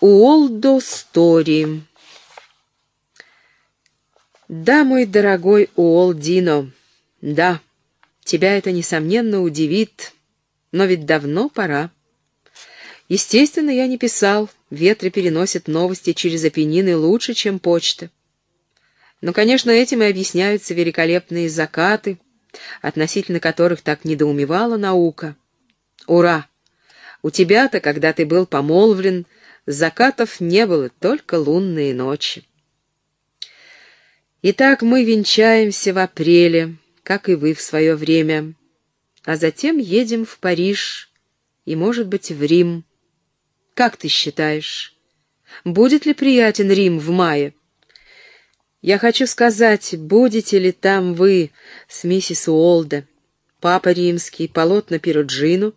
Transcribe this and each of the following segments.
Уолдо Стори Да, мой дорогой Уолдино, да, тебя это, несомненно, удивит, но ведь давно пора. Естественно, я не писал, ветры переносят новости через Апеннины лучше, чем почта. Но, конечно, этим и объясняются великолепные закаты, относительно которых так недоумевала наука. Ура! У тебя-то, когда ты был помолвлен, закатов не было, только лунные ночи. Итак, мы венчаемся в апреле, как и вы в свое время, а затем едем в Париж и, может быть, в Рим. Как ты считаешь, будет ли приятен Рим в мае? Я хочу сказать, будете ли там вы с миссис Уолда, папа римский, полотна Перуджину?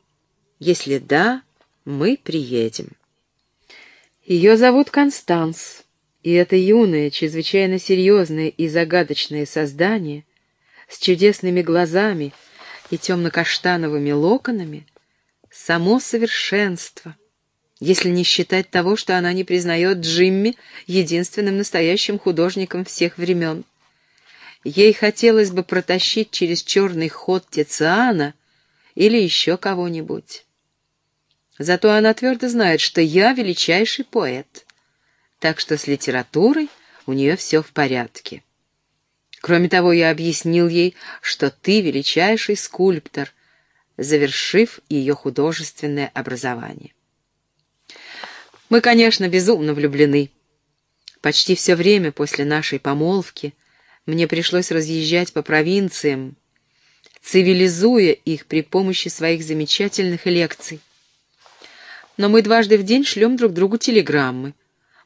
Если да, мы приедем. Ее зовут Констанс, и это юное, чрезвычайно серьезное и загадочное создание с чудесными глазами и темно-каштановыми локонами — само совершенство, если не считать того, что она не признает Джимми единственным настоящим художником всех времен. Ей хотелось бы протащить через черный ход Тициана или еще кого-нибудь. Зато она твердо знает, что я величайший поэт. Так что с литературой у нее все в порядке. Кроме того, я объяснил ей, что ты величайший скульптор, завершив ее художественное образование. Мы, конечно, безумно влюблены. Почти все время после нашей помолвки мне пришлось разъезжать по провинциям, цивилизуя их при помощи своих замечательных лекций но мы дважды в день шлем друг другу телеграммы,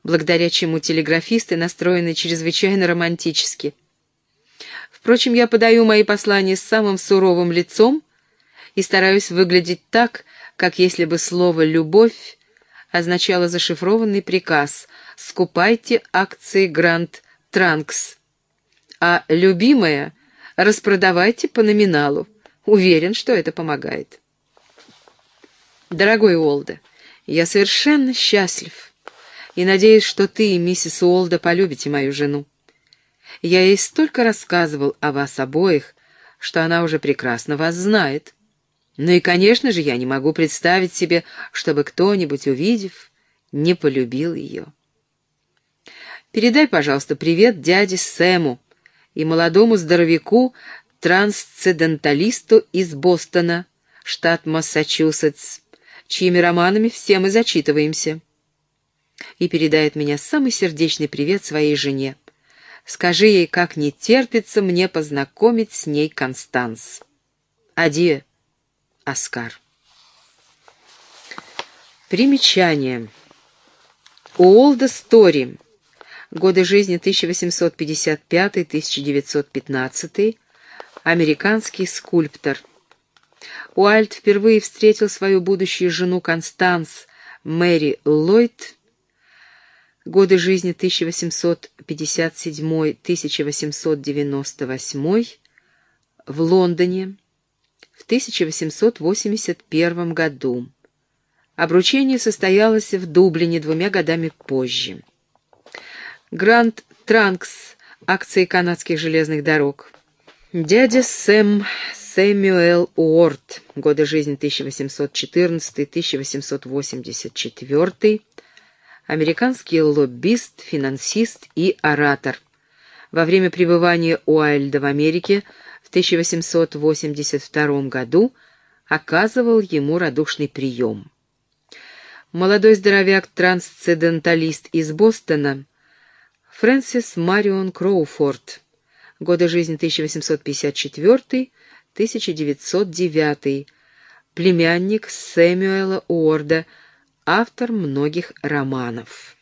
благодаря чему телеграфисты настроены чрезвычайно романтически. Впрочем, я подаю мои послания с самым суровым лицом и стараюсь выглядеть так, как если бы слово «любовь» означало зашифрованный приказ «скупайте акции Гранд Транкс», а «любимая» распродавайте по номиналу. Уверен, что это помогает. Дорогой Олда, я совершенно счастлив и надеюсь, что ты и миссис Уолда полюбите мою жену. Я ей столько рассказывал о вас обоих, что она уже прекрасно вас знает. Ну и, конечно же, я не могу представить себе, чтобы кто-нибудь, увидев, не полюбил ее. Передай, пожалуйста, привет дяде Сэму и молодому здоровяку, трансценденталисту из Бостона, штат Массачусетс, чьими романами все мы зачитываемся. И передает меня самый сердечный привет своей жене. Скажи ей, как не терпится мне познакомить с ней Констанс. Адье, Оскар. Примечание. Уолда Стори. Годы жизни 1855-1915. Американский скульптор. Уальд впервые встретил свою будущую жену Констанс Мэри Ллойд, годы жизни 1857-1898, в Лондоне в 1881 году. Обручение состоялось в Дублине двумя годами позже. Гранд Транкс, акции канадских железных дорог. Дядя Сэм Сэмюэл Уорд, годы жизни 1814-1884, американский лоббист, финансист и оратор. Во время пребывания Уайльда в Америке в 1882 году оказывал ему радушный прием. Молодой здоровяк-трансценденталист из Бостона Фрэнсис Марион Кроуфорд, годы жизни 1854 1909, племянник Сэмюэла Уорда, автор многих романов.